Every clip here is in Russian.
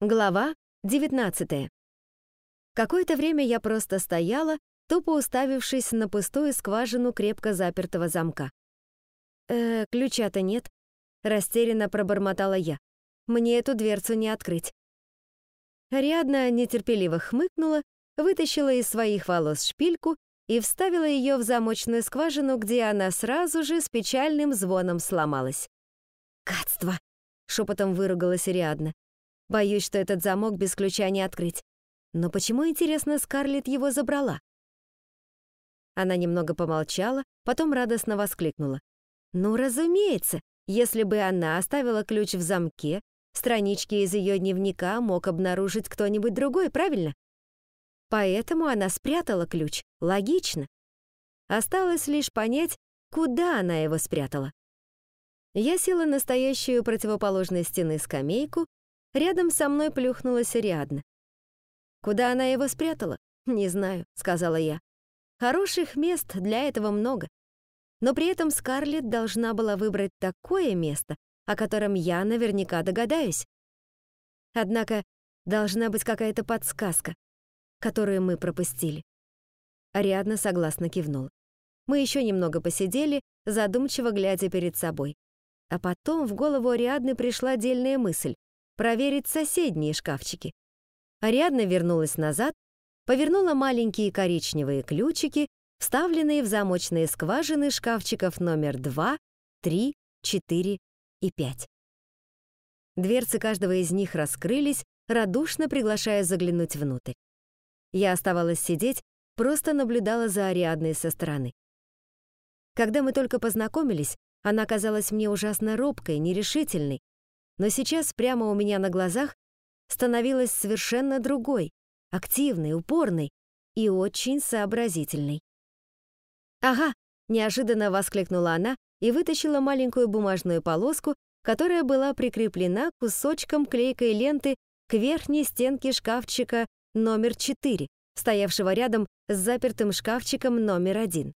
Глава 19. Какое-то время я просто стояла, тупо уставившись на пустую скважину крепко запертого замка. «Э, ключа-то нет», — растерянно пробормотала я. «Мне эту дверцу не открыть». Ариадна нетерпеливо хмыкнула, вытащила из своих волос шпильку и вставила ее в замочную скважину, где она сразу же с печальным звоном сломалась. «Гадство!» — шепотом выругалась Ариадна. Боюсь, что этот замок без ключа не открыть. Но почему, интересно, Скарлетт его забрала? Она немного помолчала, потом радостно воскликнула. «Ну, разумеется, если бы она оставила ключ в замке, странички из ее дневника мог обнаружить кто-нибудь другой, правильно? Поэтому она спрятала ключ. Логично. Осталось лишь понять, куда она его спрятала. Я села на стоящую противоположной стены скамейку Рядом со мной плюхнулась Ариадна. «Куда она его спрятала? Не знаю», — сказала я. «Хороших мест для этого много. Но при этом Скарлетт должна была выбрать такое место, о котором я наверняка догадаюсь. Однако должна быть какая-то подсказка, которую мы пропустили». Ариадна согласно кивнула. Мы еще немного посидели, задумчиво глядя перед собой. А потом в голову Ариадны пришла дельная мысль проверить соседние шкафчики. Ариадна вернулась назад, повернула маленькие коричневые ключики, вставленные в замочные скважины шкафчиков номер 2, 3, 4 и 5. Дверцы каждого из них раскрылись, радушно приглашая заглянуть внутрь. Я оставалась сидеть, просто наблюдала за Ариадной со стороны. Когда мы только познакомились, она казалась мне ужасно робкой, нерешительной, но сейчас прямо у меня на глазах становилась совершенно другой, активной, упорной и очень сообразительной. «Ага!» — неожиданно воскликнула она и вытащила маленькую бумажную полоску, которая была прикреплена кусочком клейкой ленты к верхней стенке шкафчика номер 4, стоявшего рядом с запертым шкафчиком номер 1.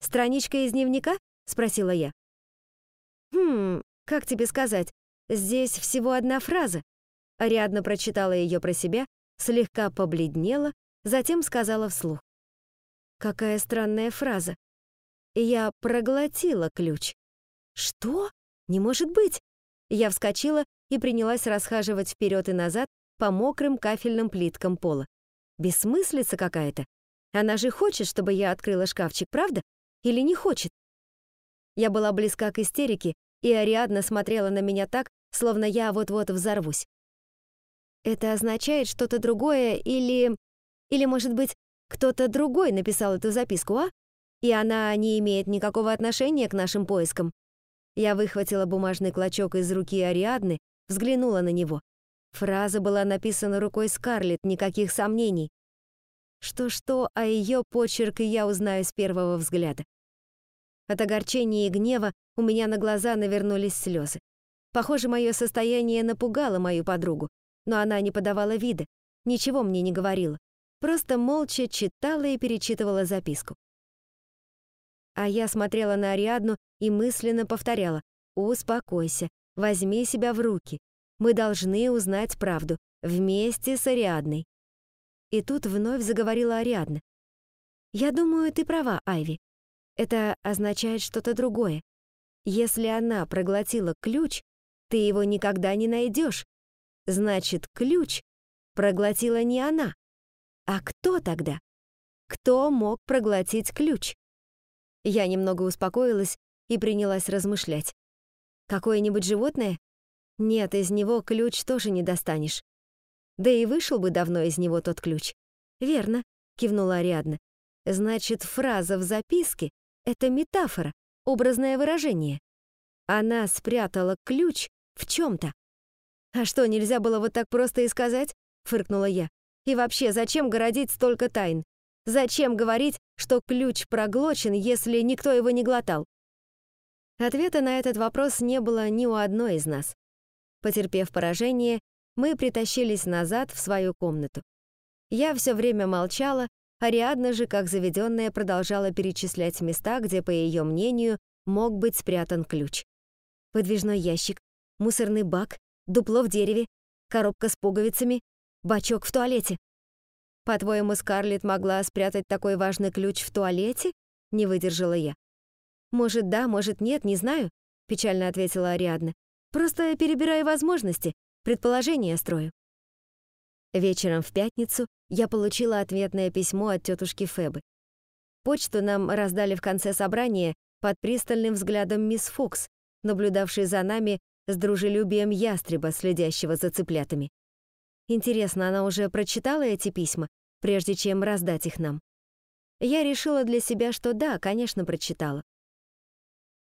«Страничка из дневника?» — спросила я. «Хм, как тебе сказать? Здесь всего одна фраза. Ариадна прочитала ее про себя, слегка побледнела, затем сказала вслух. Какая странная фраза. Я проглотила ключ. Что? Не может быть. Я вскочила и принялась расхаживать вперед и назад по мокрым кафельным плиткам пола. Бессмыслица какая-то. Она же хочет, чтобы я открыла шкафчик, правда? Или не хочет? Я была близка к истерике, и Ариадна смотрела на меня так, словно я вот-вот взорвусь. Это означает что-то другое или... Или, может быть, кто-то другой написал эту записку, а? И она не имеет никакого отношения к нашим поискам. Я выхватила бумажный клочок из руки Ариадны, взглянула на него. Фраза была написана рукой Скарлетт, никаких сомнений. Что-что, а ее почерк я узнаю с первого взгляда. От огорчения и гнева у меня на глаза навернулись слезы. Похоже, мое состояние напугало мою подругу, но она не подавала вида, ничего мне не говорила, просто молча читала и перечитывала записку. А я смотрела на Ариадну и мысленно повторяла «Успокойся, возьми себя в руки, мы должны узнать правду, вместе с Ариадной». И тут вновь заговорила Ариадна. «Я думаю, ты права, Айви. Это означает что-то другое. Если она проглотила ключ, ты его никогда не найдешь. Значит, ключ проглотила не она. А кто тогда? Кто мог проглотить ключ? Я немного успокоилась и принялась размышлять. Какое-нибудь животное? Нет, из него ключ тоже не достанешь. Да и вышел бы давно из него тот ключ. Верно, кивнула Ариадна. Значит, фраза в записке — это метафора, образное выражение. Она спрятала ключ в чем-то. «А что, нельзя было вот так просто и сказать?» — фыркнула я. «И вообще, зачем городить столько тайн? Зачем говорить, что ключ проглочен, если никто его не глотал?» Ответа на этот вопрос не было ни у одной из нас. Потерпев поражение, мы притащились назад в свою комнату. Я все время молчала, Ариадна же, как заведенная, продолжала перечислять места, где, по ее мнению, мог быть спрятан ключ. Подвижной ящик, мусорный бак, дупло в дереве. коробка с пуговицами, бачок в туалете. По-твоему, Скарлетт могла спрятать такой важный ключ в туалете? Не выдержала я. Может, да, может, нет, не знаю, печально ответила Ариадна. Просто перебираю возможности, предположения строю. Вечером в пятницу я получила ответное письмо от тетушки Фебы. Почту нам раздали в конце собрания под пристальным взглядом мисс Фокс, наблюдавшей за нами с дружелюбием ястреба, следящего за цыплятами. Интересно, она уже прочитала эти письма, прежде чем раздать их нам? Я решила для себя, что да, конечно, прочитала.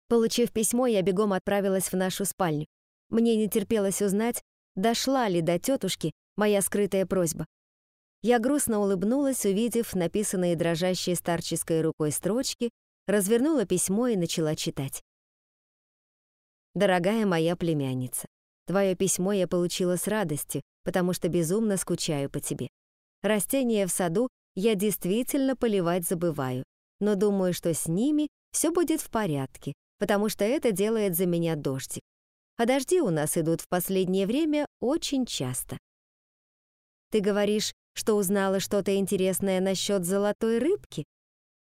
Получив письмо, я бегом отправилась в нашу спальню. Мне не терпелось узнать, дошла ли до тетушки моя скрытая просьба. Я грустно улыбнулась, увидев написанные дрожащей старческой рукой строчки, развернула письмо и начала читать. «Дорогая моя племянница, твое письмо я получила с радостью, потому что безумно скучаю по тебе. Растения в саду я действительно поливать забываю, но думаю, что с ними все будет в порядке, потому что это делает за меня дождик. А дожди у нас идут в последнее время очень часто. Ты говоришь, что узнала что-то интересное насчет золотой рыбки?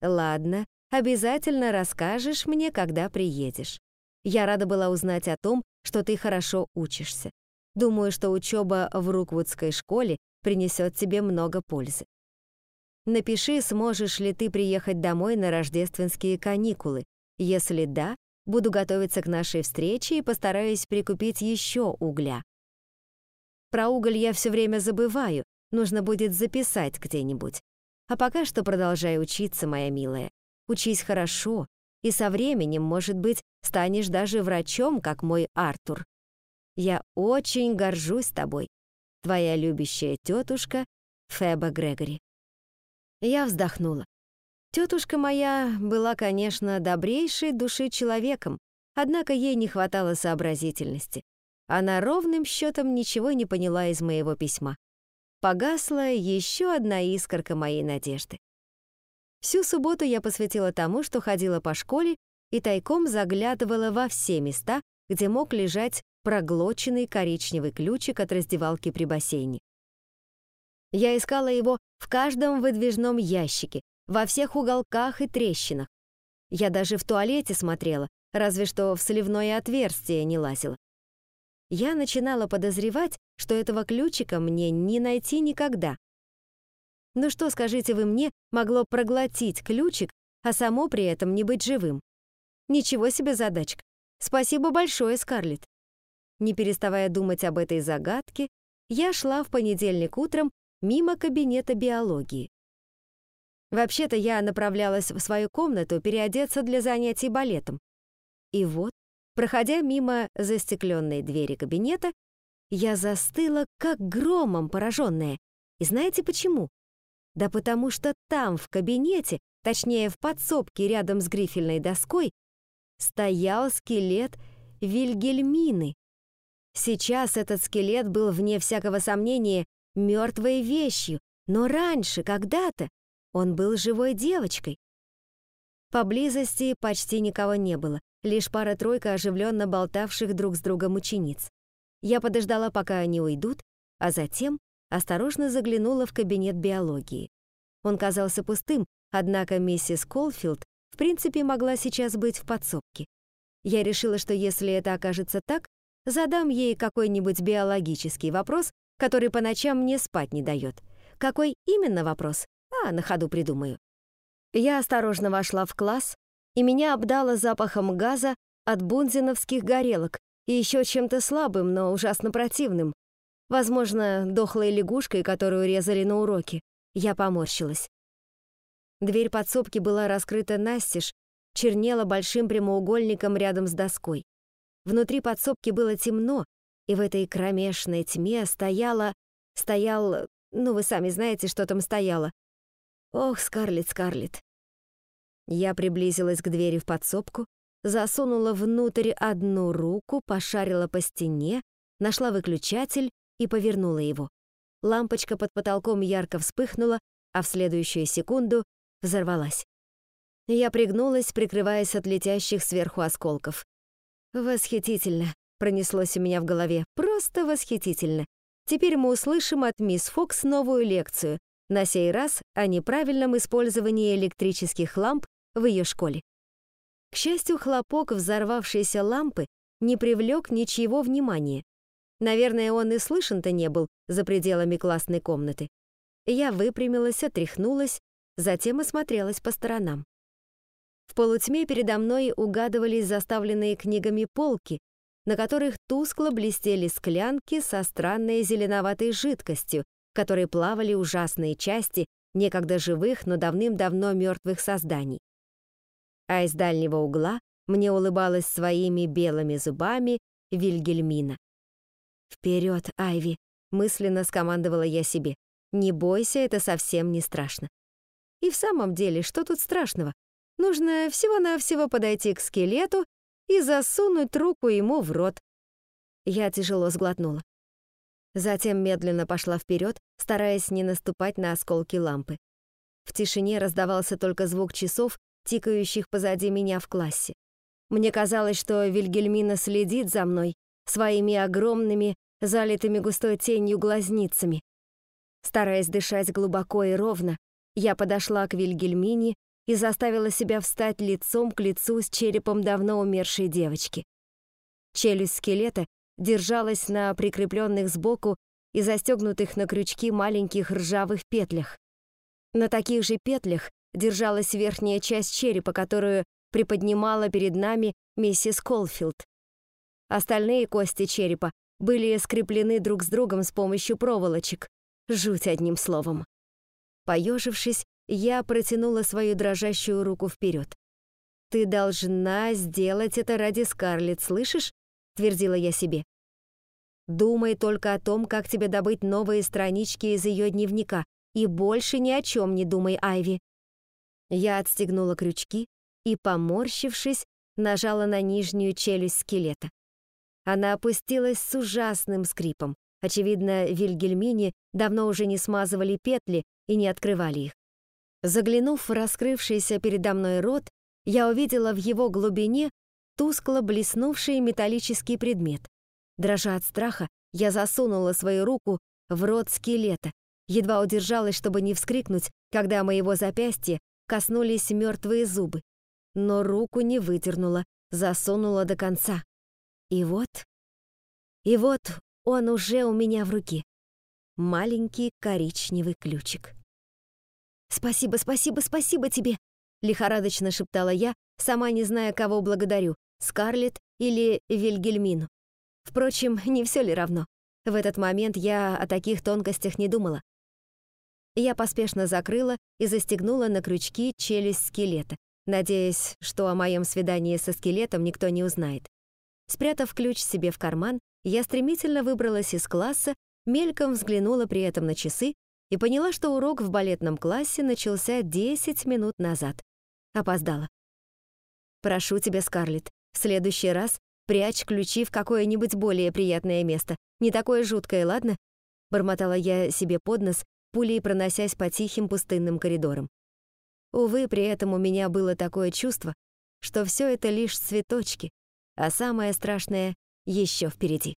Ладно, обязательно расскажешь мне, когда приедешь. Я рада была узнать о том, что ты хорошо учишься. Думаю, что учеба в Руквудской школе принесет тебе много пользы. Напиши, сможешь ли ты приехать домой на рождественские каникулы. Если да, буду готовиться к нашей встрече и постараюсь прикупить еще угля. Про уголь я все время забываю, Нужно будет записать где-нибудь. А пока что продолжай учиться, моя милая. Учись хорошо, и со временем, может быть, станешь даже врачом, как мой Артур. Я очень горжусь тобой. Твоя любящая тетушка Феба Грегори. Я вздохнула. Тетушка моя была, конечно, добрейшей души человеком, однако ей не хватало сообразительности. Она ровным счетом ничего не поняла из моего письма погасла еще одна искорка моей надежды. Всю субботу я посвятила тому, что ходила по школе и тайком заглядывала во все места, где мог лежать проглоченный коричневый ключик от раздевалки при бассейне. Я искала его в каждом выдвижном ящике, во всех уголках и трещинах. Я даже в туалете смотрела, разве что в сливное отверстие не лазила. Я начинала подозревать, что этого ключика мне не найти никогда. Ну что, скажите вы мне, могло проглотить ключик, а само при этом не быть живым? Ничего себе задачка. Спасибо большое, Скарлетт. Не переставая думать об этой загадке, я шла в понедельник утром мимо кабинета биологии. Вообще-то я направлялась в свою комнату переодеться для занятий балетом. И вот, проходя мимо застекленной двери кабинета, я застыла, как громом пораженная. И знаете почему? Да потому что там, в кабинете, точнее в подсобке рядом с грифельной доской, стоял скелет Вильгельмины. Сейчас этот скелет был, вне всякого сомнения, мертвой вещью, но раньше, когда-то, он был живой девочкой. Поблизости почти никого не было, лишь пара-тройка оживленно болтавших друг с другом учениц. Я подождала, пока они уйдут, а затем осторожно заглянула в кабинет биологии. Он казался пустым, однако миссис Колфилд в принципе могла сейчас быть в подсобке. Я решила, что если это окажется так, задам ей какой-нибудь биологический вопрос, который по ночам мне спать не дает. Какой именно вопрос? А, на ходу придумаю. Я осторожно вошла в класс, и меня обдало запахом газа от бунзиновских горелок, и еще чем-то слабым, но ужасно противным. Возможно, дохлой лягушкой, которую резали на уроке. Я поморщилась. Дверь подсобки была раскрыта настежь, чернела большим прямоугольником рядом с доской. Внутри подсобки было темно, и в этой кромешной тьме стояла... Стоял... Ну, вы сами знаете, что там стояло. Ох, Скарлетт, Скарлетт. Я приблизилась к двери в подсобку, засунула внутрь одну руку, пошарила по стене, нашла выключатель и повернула его. Лампочка под потолком ярко вспыхнула, а в следующую секунду взорвалась. Я пригнулась, прикрываясь от летящих сверху осколков. «Восхитительно!» — пронеслось у меня в голове. «Просто восхитительно! Теперь мы услышим от мисс Фокс новую лекцию, на сей раз о неправильном использовании электрических ламп в ее школе. К счастью, хлопок взорвавшейся лампы не привлек ничего внимания. Наверное, он и слышен-то не был за пределами классной комнаты. Я выпрямилась, отряхнулась, затем осмотрелась по сторонам. В полутьме передо мной угадывались заставленные книгами полки, на которых тускло блестели склянки со странной зеленоватой жидкостью, в которой плавали ужасные части некогда живых, но давным-давно мертвых созданий. А из дальнего угла мне улыбалась своими белыми зубами Вильгельмина. «Вперед, Айви!» — мысленно скомандовала я себе. «Не бойся, это совсем не страшно». И в самом деле, что тут страшного? Нужно всего-навсего подойти к скелету и засунуть руку ему в рот. Я тяжело сглотнула. Затем медленно пошла вперед, стараясь не наступать на осколки лампы. В тишине раздавался только звук часов, тикающих позади меня в классе. Мне казалось, что Вильгельмина следит за мной своими огромными, залитыми густой тенью глазницами. Стараясь дышать глубоко и ровно, я подошла к Вильгельмине и заставила себя встать лицом к лицу с черепом давно умершей девочки. Челюсть скелета держалась на прикрепленных сбоку и застегнутых на крючки маленьких ржавых петлях. На таких же петлях держалась верхняя часть черепа, которую приподнимала перед нами миссис Колфилд. Остальные кости черепа были скреплены друг с другом с помощью проволочек. Жуть одним словом. Поежившись, я протянула свою дрожащую руку вперед. «Ты должна сделать это ради Скарлетт, слышишь?» — твердила я себе. «Думай только о том, как тебе добыть новые странички из ее дневника, и больше ни о чем не думай, Айви». Я отстегнула крючки и, поморщившись, нажала на нижнюю челюсть скелета. Она опустилась с ужасным скрипом. Очевидно, Вильгельмине давно уже не смазывали петли и не открывали их. Заглянув в раскрывшийся передо мной рот, я увидела в его глубине тускло блеснувший металлический предмет. Дрожа от страха, я засунула свою руку в рот скелета, едва удержалась, чтобы не вскрикнуть, когда моего запястья коснулись мертвые зубы. Но руку не выдернула, засунула до конца. И вот... И вот он уже у меня в руке. Маленький коричневый ключик. «Спасибо, спасибо, спасибо тебе!» — лихорадочно шептала я, сама не зная, кого благодарю — Скарлетт или Вильгельмину. Впрочем, не все ли равно? В этот момент я о таких тонкостях не думала. Я поспешно закрыла и застегнула на крючки челюсть скелета, надеясь, что о моем свидании со скелетом никто не узнает. Спрятав ключ себе в карман, я стремительно выбралась из класса, мельком взглянула при этом на часы и поняла, что урок в балетном классе начался 10 минут назад. Опоздала. «Прошу тебя, Скарлетт, в следующий раз прячь ключи в какое-нибудь более приятное место. Не такое жуткое, ладно?» Бормотала я себе под нос, пулей проносясь по тихим пустынным коридорам. Увы, при этом у меня было такое чувство, что все это лишь цветочки, а самое страшное еще впереди.